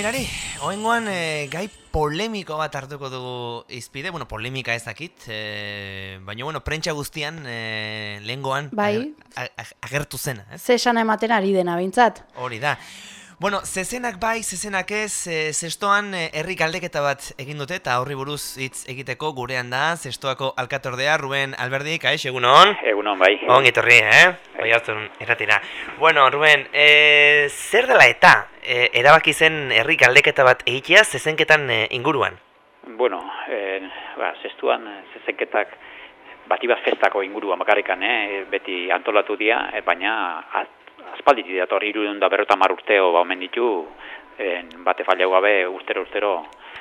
mirari, oengoan e, gai polemiko bat hartuko dugu izpide, bueno, polemika ezakit, e, baina, bueno, prentsa guztian e, lehengoan bai. agertu zena. Ez? Ze esan ematen ari dena bintzat. Hori da. Bueno, zezenak bai, zezenak ez, e, zestoan herri galdeketa bat egin dute eta horri buruz hitz egiteko gurean da, zestoako alkatordea, Ruben Alberdi, kaix, egunon? Egunon, bai. Ongi etorri, eh? Bai hartzen erratira. Bueno, Ruben, e, zer dela eta e, erabaki zen herri galdeketa bat egitea zezenketan e, inguruan? Bueno, e, ba, zestuan zezenketak bati bat festako inguruan bakarrikan, eh? beti antolatu dira, e, baina aspaldi dator irudun da berrota mar urteo ba omen ditu en, bate fallau gabe urtero urtero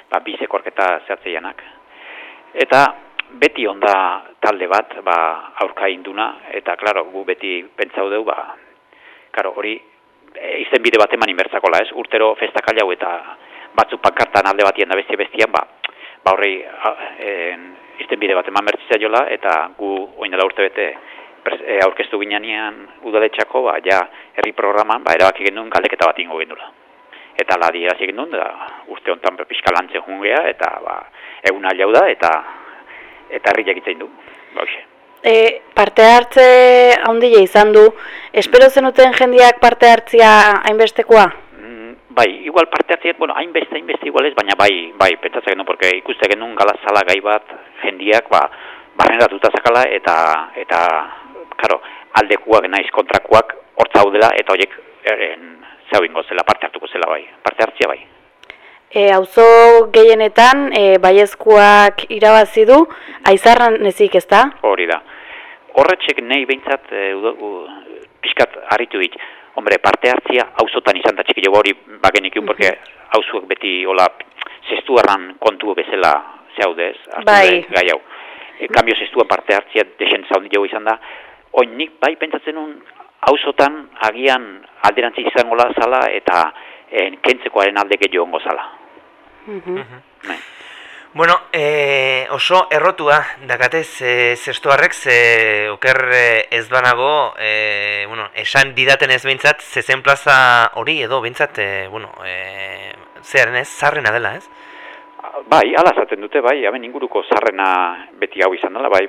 ba, bizekorketa zehatzeianak. Eta beti onda talde bat ba, aurka induna eta klaro gu beti pentsau dugu ba, karo, hori e, izen bide bat eman inbertzakola ez, urtero festak alau eta batzu pankartan alde batien da bestia bestian ba, ba horri izen bide bat eman bertzitza eta gu oindela urte bete e, aurkeztu ginean udaletxako, ba, ja, herri programan, ba, erabaki genuen galdeketa bat ingo gendula. Eta la dirazi genuen, da, uste honetan pizka lantzen jungea, eta, ba, egun alau da, eta, eta herri jakitzen du, ba, E, parte hartze handia izan du, espero zenuten jendiak parte hartzia hainbestekoa? Mm, bai, igual parte hartzea, bueno, hainbeste, hainbeste igual ez, baina bai, bai, pentsatzen genuen, porque ikuste genuen galazala gai bat jendiak, ba, barrenatuta zakala, eta, eta karo, aldekuak naiz kontrakuak hortza dela eta horiek zeu ingo zela, parte hartuko zela bai, parte hartzia bai. E, auzo gehienetan, e, baiezkoak irabazi du, aizarran nezik ez da? Hori da. Horretxek nahi behintzat, e, pixkat harritu dit, hombre, parte hartzia auzotan izan da txiki hori bagenik un, porque auzuak beti, hola, zestu kontu bezala zeudez, bai. gai hau. E, kambio zestuan parte hartzia desen zaundi jo izan da, oin nik bai pentsatzen nun auzotan agian alderantzi izango la zala eta en, eh, kentzekoaren alde gehiago ongo zala. Mm Bueno, e, oso errotua dakatez e, zestuarrek ze oker ez banago e, bueno, esan didaten ez behintzat zezen plaza hori edo behintzat e, bueno, e, zearen ez, zarrena dela ez? Bai, ala zaten dute, bai, hemen inguruko zarrena beti hau izan dela, bai,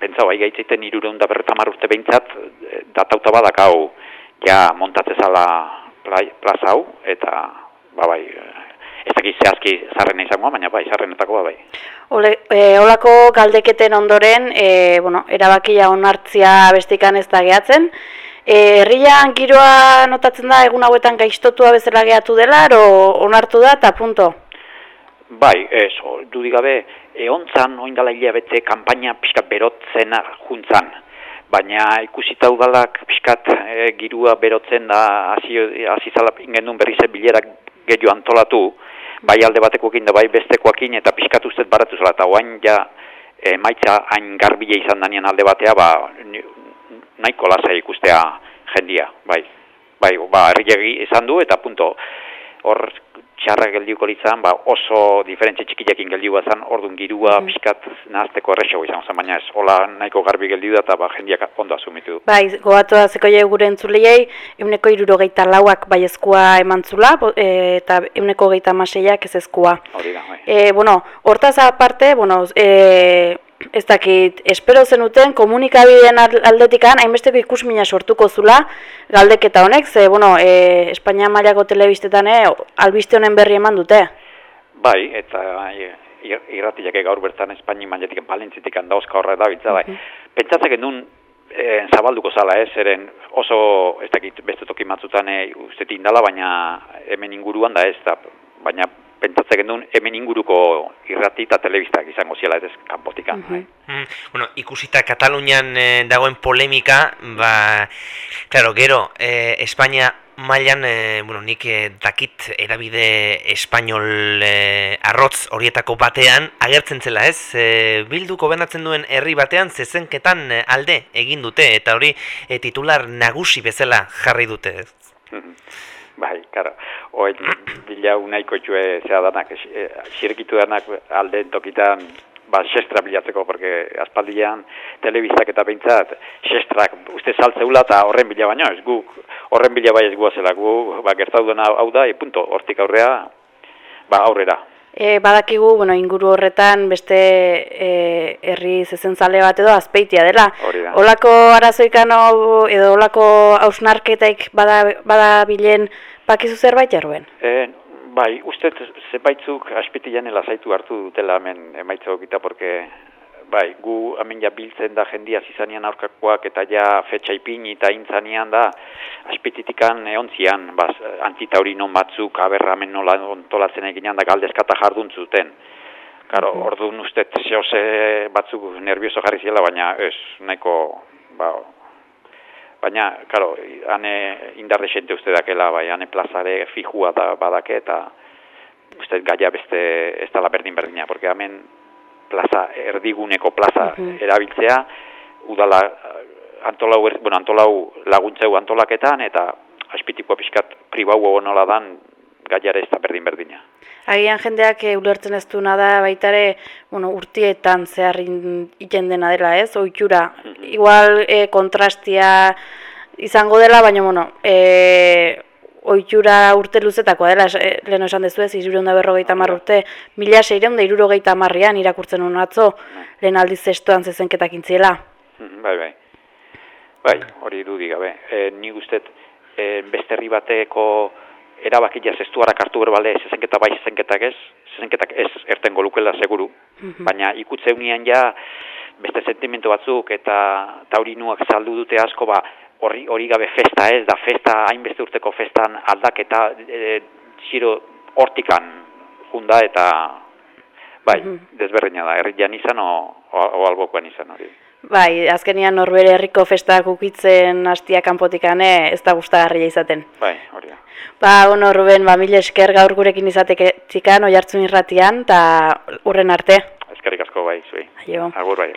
pentsa bai gaitzeiten irureun da berreta urte behintzat, eh, datauta badak hau, ja montatzezala plaza hau, eta, ba bai, ez dakiz zehazki zarren izango, baina bai, zarrenetako ba bai. Ole, e, olako galdeketen ondoren, e, bueno, erabakia onartzia bestikan ez da gehatzen, E, herrian giroa notatzen da egun hauetan gaiztotua bezala gehatu dela, o onartu da eta punto? Bai, ez, dudik gabe, eontzan, oindala hilabete, kampaina pixkat berotzen juntzan. Baina ikusita udalak pixkat e, girua berotzen da, hasi zala ingendun berri ze bilerak gehiu antolatu, bai alde batekoekin da bai bestekoekin, eta pixkat ustez baratu zela, eta oain ja, e, maitza hain garbile izan danian alde batea, ba, nahiko lasai ikustea jendia, bai. Bai, ba, izan du, eta punto, hor txarra geldiuko litzan, ba, oso diferentzia txikiakin geldiu bazan, orduan girua mm. pixkat nahazteko errexago izan zen, baina ez, hola nahiko garbi geldiu da, eta ba, jendiak ondo asumitu du. Bai, goatu da zeko gure entzuleiei, euneko iruro geita lauak bai ezkua eman zula, e, eta euneko geita maseiak ez ezkua. Hori da, bai. E, bueno, hortaz aparte, bueno, e, ez dakit, espero zenuten komunikabideen aldetikan hainbesteko ikusmina sortuko zula galdeketa honek, ze, bueno, e, Espainia mailako telebiztetan e, albiste honen berri eman dute. Bai, eta bai, irratiak gaur bertan Espainia mailetik palentzitik dauzka horre da bitza, bai. Pentsatzek endun e, zabalduko zala, ez, eren oso, ez dakit, beste toki matzutan e, ustetik indala, baina hemen inguruan da ez, da, baina pentsatzen genuen hemen inguruko irrati eta telebistak izango ziela ez kanpotika. Mm bueno, ikusita Katalunian eh, dagoen polemika, ba, claro, gero, eh, Espainia mailan, eh, bueno, nik eh, dakit erabide espainol eh, arrotz horietako batean, agertzen zela ez, eh, bilduko bendatzen duen herri batean zezenketan eh, alde egin dute, eta hori eh, titular nagusi bezala jarri dute ez. Bai, karo, oen bila unaiko txue zera danak, e, xirkitu danak alde tokitan, ba, xestra bilatzeko, porque aspaldian telebiztak eta behintzat, xestrak uste saltzeula eta horren bila baino, ez gu, horren bila bai ez gu azela, gu, ba, gertatu hau da, e punto, hortik aurrea, ba, aurrera. E, badakigu, bueno, inguru horretan beste e, herri zezentzale bat edo azpeitia dela. Hori da. Olako arazoikan hau- edo olako hausnarketaik bada, bada bilen bakizu zerbait jarruen? E, bai, uste zenbaitzuk aspitian lasaitu hartu dutela hemen emaitza okita, porque bai, gu hemen ja biltzen da jendia zizanean aurkakoak eta ja fetxa ipini eta intzanean da aspititikan eontzian, baz, antitaurinon batzuk aberra hemen nola ontolatzen eginean da galdezkata jardun zuten. Karo, Mhm. orduan uste zehose batzuk nervioso jarri ziela, baina ez, nahiko, ba, Baina, karo, hane indarre xente uste dakela, bai, hane plazare fijua da badake, eta uste gaia beste ez dala berdin-berdina, porque hemen plaza, erdiguneko plaza erabiltzea, udala eh, antolau, er- bueno, antolau laguntzeu antolaketan, eta aspitikoa pixkat pribau nola dan, gaiare ez da berdin-berdina. Agian jendeak e, ulertzen ez duena da baitare, bueno, urtietan zehar iten dena dela, ez? Ohitura. Igual e, kontrastia izango dela, baina bueno, e, ohitura urte luzetakoa dela, e, lehen esan dezu ez, irureunda berrogeita hamar urte, mila seireunda irurogeita hamarrean irakurtzen hon atzo, lehen aldiz zestoan zezenketak intziela. Mhm, Bai, bai. Bai, hori irudi gabe. E, ni gustet e, beste herri bateko erabakia zestuarak hartu berbale, zezenketa bai, zezenketak ez, zezenketak ez ertengo lukela seguru, Mhm. baina ikutzeunean ja beste sentimentu batzuk eta taurinuak saldu dute asko ba hori hori gabe festa ez da festa hainbeste urteko festan aldaketa e, ziro hortikan junda eta bai, Mhm. desberdina da, herrian izan o, o, o albokoan izan hori. Bai, azkenian norbere herriko festak ukitzen hastia kanpotikane ez da gustagarria izaten. Bai, hori da. Ba, bueno, Ruben, ba, mil esker gaur gurekin izateketik oi hartzun irratian, eta urren arte. Eskerrik asko bai, zuei. Agur bai.